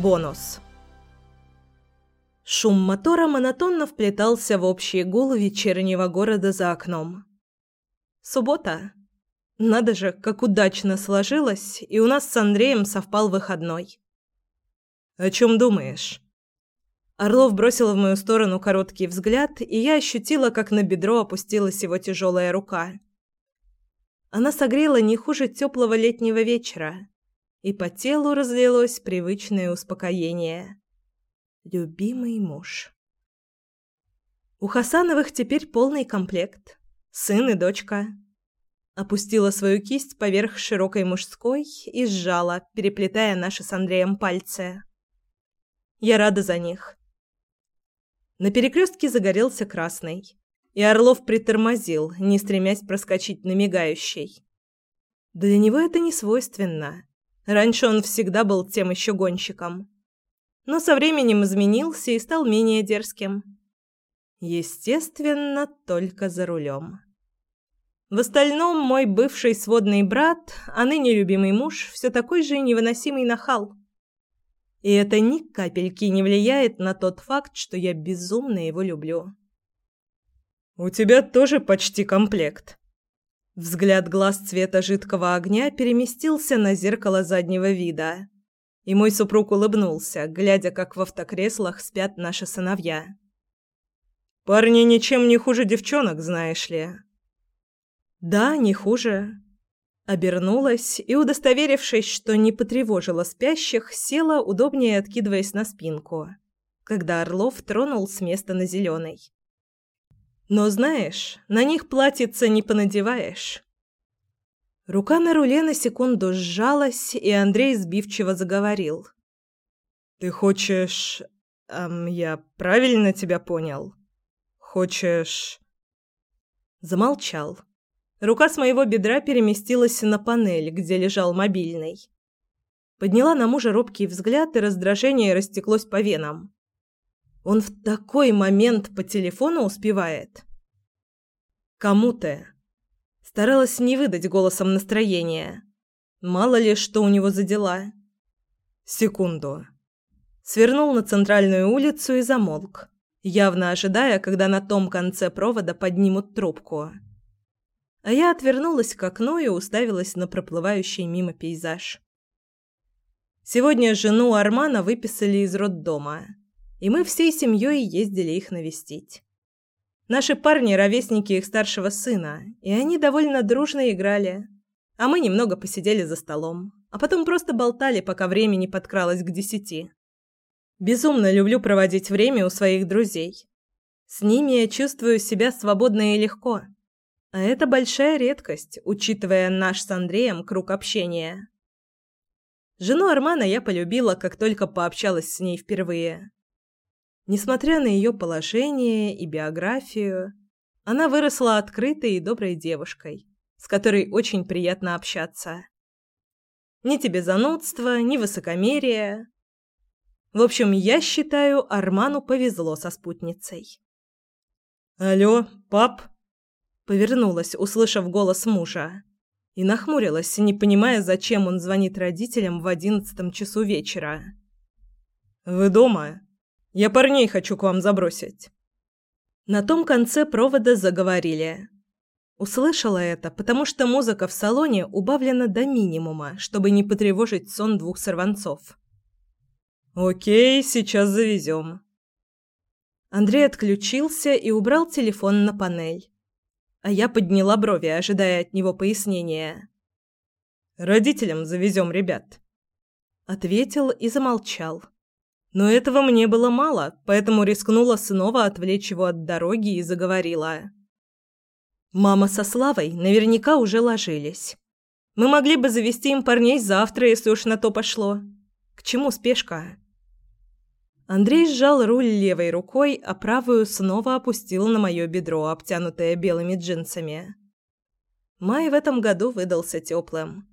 Бонус. Шум мотора монотонно вплетался в общий гул вечернего города за окном. Суббота. Надо же, как удачно сложилось, и у нас с Андреем совпал выходной. «О чем думаешь?» Орлов бросил в мою сторону короткий взгляд, и я ощутила, как на бедро опустилась его тяжелая рука. Она согрела не хуже теплого летнего вечера, и по телу разлилось привычное успокоение. Любимый муж. У Хасановых теперь полный комплект. Сын и дочка. Опустила свою кисть поверх широкой мужской и сжала, переплетая наши с Андреем пальцы. Я рада за них. На перекрестке загорелся красный, и Орлов притормозил, не стремясь проскочить на мигающий. Для него это не свойственно. Раньше он всегда был тем еще гонщиком. Но со временем изменился и стал менее дерзким. Естественно, только за рулем. В остальном мой бывший сводный брат, а ныне любимый муж, все такой же невыносимый нахал. И это ни капельки не влияет на тот факт, что я безумно его люблю. «У тебя тоже почти комплект». Взгляд глаз цвета жидкого огня переместился на зеркало заднего вида. И мой супруг улыбнулся, глядя, как в автокреслах спят наши сыновья. «Парни ничем не хуже девчонок, знаешь ли». «Да, не хуже. Обернулась и, удостоверившись, что не потревожила спящих, села, удобнее откидываясь на спинку, когда Орлов тронул с места на зеленый. «Но знаешь, на них платьице не понадеваешь». Рука на руле на секунду сжалась, и Андрей сбивчиво заговорил. «Ты хочешь... Эм, я правильно тебя понял? Хочешь...» Замолчал. Рука с моего бедра переместилась на панель, где лежал мобильный. Подняла на мужа робкий взгляд, и раздражение растеклось по венам. Он в такой момент по телефону успевает. «Кому ты?» Старалась не выдать голосом настроения. Мало ли, что у него за дела. Секунду. Свернул на центральную улицу и замолк, явно ожидая, когда на том конце провода поднимут трубку а я отвернулась к окну и уставилась на проплывающий мимо пейзаж. Сегодня жену Армана выписали из роддома, и мы всей семьей ездили их навестить. Наши парни – ровесники их старшего сына, и они довольно дружно играли, а мы немного посидели за столом, а потом просто болтали, пока время не подкралось к десяти. Безумно люблю проводить время у своих друзей. С ними я чувствую себя свободно и легко – а это большая редкость, учитывая наш с Андреем круг общения. Жену Армана я полюбила, как только пообщалась с ней впервые. Несмотря на ее положение и биографию, она выросла открытой и доброй девушкой, с которой очень приятно общаться. Ни тебе занудства, ни высокомерия. В общем, я считаю, Арману повезло со спутницей. «Алло, пап?» Повернулась, услышав голос мужа, и нахмурилась, не понимая, зачем он звонит родителям в одиннадцатом часу вечера. «Вы дома? Я парней хочу к вам забросить». На том конце провода заговорили. Услышала это, потому что музыка в салоне убавлена до минимума, чтобы не потревожить сон двух сорванцов. «Окей, сейчас завезем». Андрей отключился и убрал телефон на панель а я подняла брови, ожидая от него пояснения. «Родителям завезем ребят», — ответил и замолчал. Но этого мне было мало, поэтому рискнула снова отвлечь его от дороги и заговорила. «Мама со Славой наверняка уже ложились. Мы могли бы завести им парней завтра, если уж на то пошло. К чему спешка?» Андрей сжал руль левой рукой, а правую снова опустил на мое бедро, обтянутое белыми джинсами. Май в этом году выдался теплым.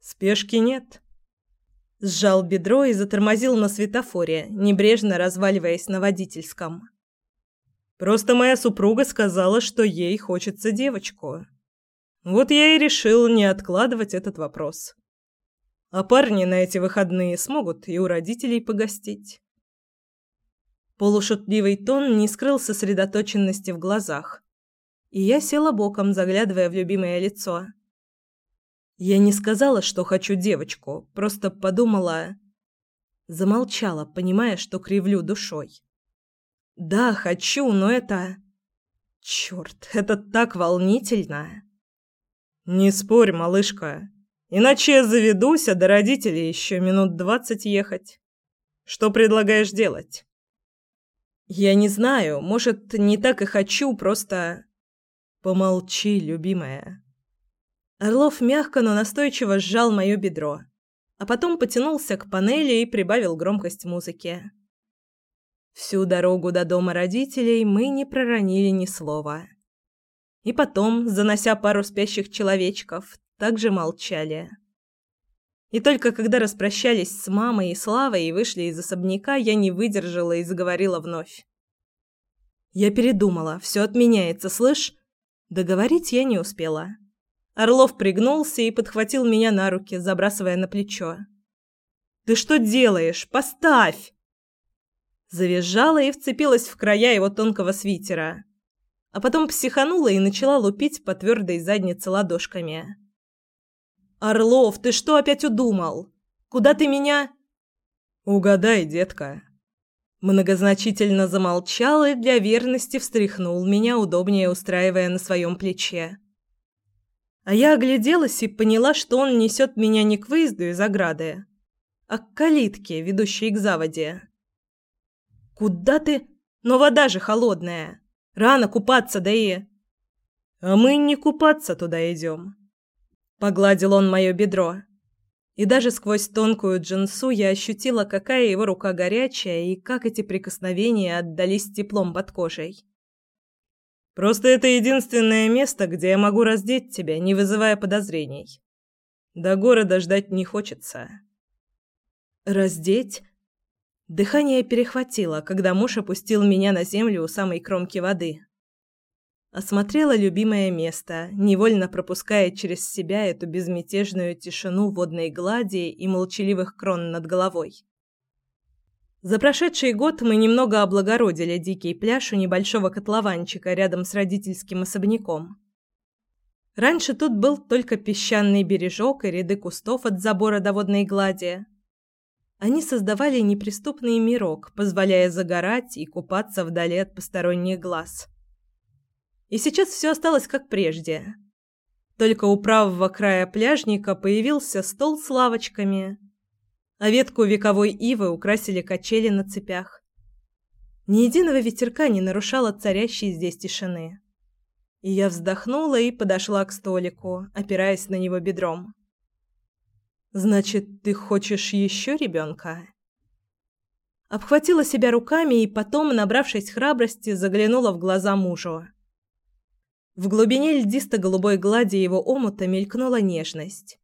«Спешки нет». Сжал бедро и затормозил на светофоре, небрежно разваливаясь на водительском. «Просто моя супруга сказала, что ей хочется девочку. Вот я и решил не откладывать этот вопрос». А парни на эти выходные смогут и у родителей погостить. Полушутливый тон не скрыл сосредоточенности в глазах. И я села боком, заглядывая в любимое лицо. Я не сказала, что хочу девочку, просто подумала... Замолчала, понимая, что кривлю душой. Да, хочу, но это... Черт, это так волнительно. Не спорь, малышка. Иначе я заведусь, а до родителей еще минут двадцать ехать. Что предлагаешь делать? Я не знаю, может, не так и хочу, просто... Помолчи, любимая. Орлов мягко, но настойчиво сжал мое бедро, а потом потянулся к панели и прибавил громкость музыки. Всю дорогу до дома родителей мы не проронили ни слова. И потом, занося пару спящих человечков, также молчали. И только когда распрощались с мамой и Славой и вышли из особняка, я не выдержала и заговорила вновь. Я передумала, все отменяется, слышь? Договорить я не успела. Орлов пригнулся и подхватил меня на руки, забрасывая на плечо. «Ты что делаешь? Поставь!» Завизжала и вцепилась в края его тонкого свитера. А потом психанула и начала лупить по твердой заднице ладошками. «Орлов, ты что опять удумал? Куда ты меня...» «Угадай, детка». Многозначительно замолчал и для верности встряхнул меня, удобнее устраивая на своем плече. А я огляделась и поняла, что он несет меня не к выезду из ограды, а к калитке, ведущей к заводе. «Куда ты? Но вода же холодная. Рано купаться, да и...» «А мы не купаться туда идем», Погладил он мое бедро. И даже сквозь тонкую джинсу я ощутила, какая его рука горячая и как эти прикосновения отдались теплом под кожей. Просто это единственное место, где я могу раздеть тебя, не вызывая подозрений. До города ждать не хочется. Раздеть? Дыхание перехватило, когда муж опустил меня на землю у самой кромки воды. Осмотрела любимое место, невольно пропуская через себя эту безмятежную тишину водной глади и молчаливых крон над головой. За прошедший год мы немного облагородили дикий пляж у небольшого котлованчика рядом с родительским особняком. Раньше тут был только песчаный бережок и ряды кустов от забора до водной глади. Они создавали неприступный мирок, позволяя загорать и купаться вдали от посторонних глаз. И сейчас все осталось как прежде. Только у правого края пляжника появился стол с лавочками, а ветку вековой ивы украсили качели на цепях. Ни единого ветерка не нарушало царящей здесь тишины. И я вздохнула и подошла к столику, опираясь на него бедром. «Значит, ты хочешь еще ребенка?» Обхватила себя руками и потом, набравшись храбрости, заглянула в глаза мужу. В глубине льдисто-голубой глади его омута мелькнула нежность.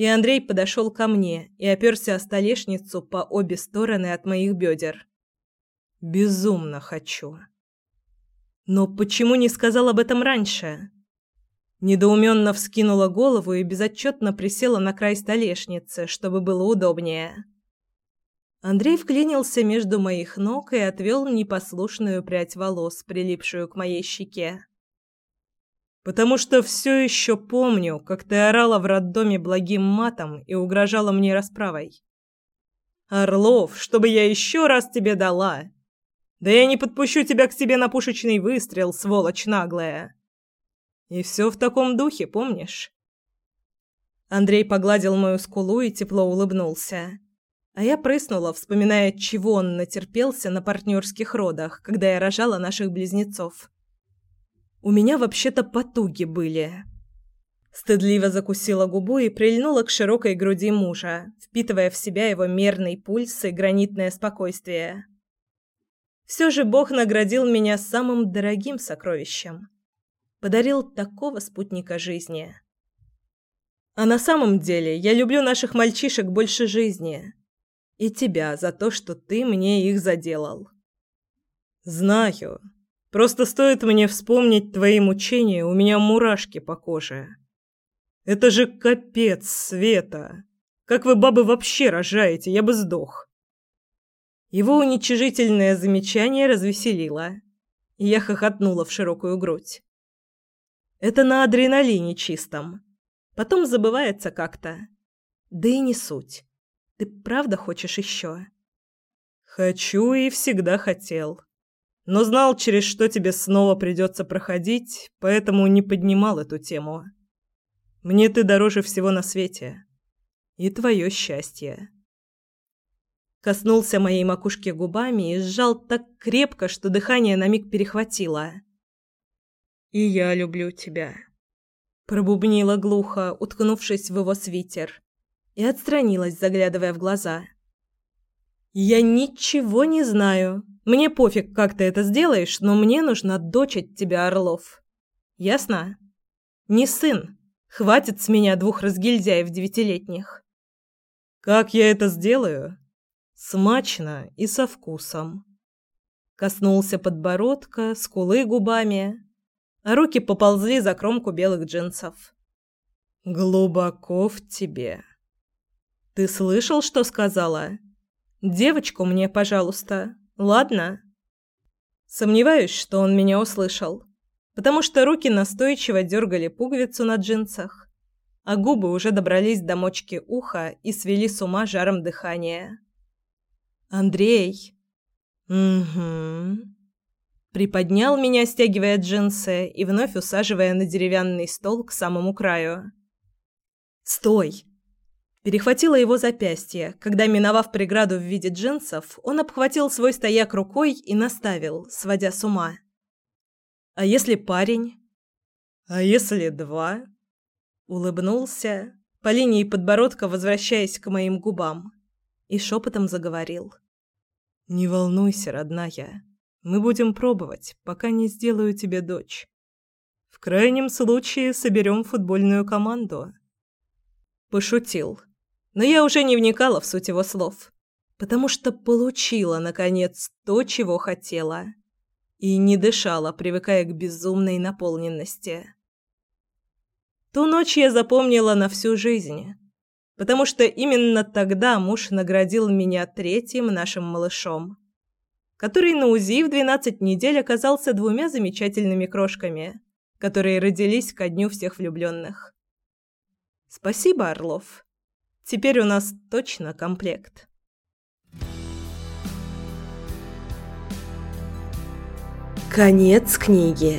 И Андрей подошел ко мне и оперся о столешницу по обе стороны от моих бедер. «Безумно хочу». «Но почему не сказал об этом раньше?» Недоуменно вскинула голову и безотчетно присела на край столешницы, чтобы было удобнее. Андрей вклинился между моих ног и отвел непослушную прядь волос, прилипшую к моей щеке. Потому что все еще помню, как ты орала в роддоме благим матом и угрожала мне расправой. Орлов, чтобы я еще раз тебе дала. Да я не подпущу тебя к себе на пушечный выстрел, сволочь наглая. И все в таком духе, помнишь? Андрей погладил мою скулу и тепло улыбнулся. А я прыснула, вспоминая, чего он натерпелся на партнерских родах, когда я рожала наших близнецов. У меня вообще-то потуги были. Стыдливо закусила губу и прильнула к широкой груди мужа, впитывая в себя его мерный пульс и гранитное спокойствие. Все же Бог наградил меня самым дорогим сокровищем. Подарил такого спутника жизни. А на самом деле я люблю наших мальчишек больше жизни. И тебя за то, что ты мне их заделал. Знаю. Просто стоит мне вспомнить твои мучения, у меня мурашки по коже. Это же капец, Света. Как вы, бабы, вообще рожаете? Я бы сдох. Его уничижительное замечание развеселило. И я хохотнула в широкую грудь. Это на адреналине чистом. Потом забывается как-то. Да и не суть. Ты правда хочешь еще? Хочу и всегда хотел. Но знал, через что тебе снова придется проходить, поэтому не поднимал эту тему. Мне ты дороже всего на свете. И твое счастье. Коснулся моей макушки губами и сжал так крепко, что дыхание на миг перехватило. «И я люблю тебя», — пробубнила глухо, уткнувшись в его свитер, и отстранилась, заглядывая в глаза. «Я ничего не знаю. Мне пофиг, как ты это сделаешь, но мне нужна дочь от тебя, Орлов. Ясно? Не сын. Хватит с меня двух разгильдяев девятилетних». «Как я это сделаю?» «Смачно и со вкусом». Коснулся подбородка, скулы губами, а руки поползли за кромку белых джинсов. «Глубоко в тебе». «Ты слышал, что сказала? Девочку мне, пожалуйста, ладно?» Сомневаюсь, что он меня услышал, потому что руки настойчиво дергали пуговицу на джинсах, а губы уже добрались до мочки уха и свели с ума жаром дыхания. «Андрей!» «Угу...» Приподнял меня, стягивая джинсы и вновь усаживая на деревянный стол к самому краю. «Стой!» Перехватила его запястье, когда, миновав преграду в виде джинсов, он обхватил свой стояк рукой и наставил, сводя с ума. «А если парень?» «А если два?» Улыбнулся, по линии подбородка возвращаясь к моим губам, и шепотом заговорил. «Не волнуйся, родная. Мы будем пробовать, пока не сделаю тебе дочь. В крайнем случае соберем футбольную команду. Пошутил. Но я уже не вникала в суть его слов, потому что получила, наконец, то, чего хотела. И не дышала, привыкая к безумной наполненности. Ту ночь я запомнила на всю жизнь, потому что именно тогда муж наградил меня третьим нашим малышом который на УЗИ в 12 недель оказался двумя замечательными крошками, которые родились ко дню всех влюбленных. Спасибо, Орлов. Теперь у нас точно комплект. Конец книги.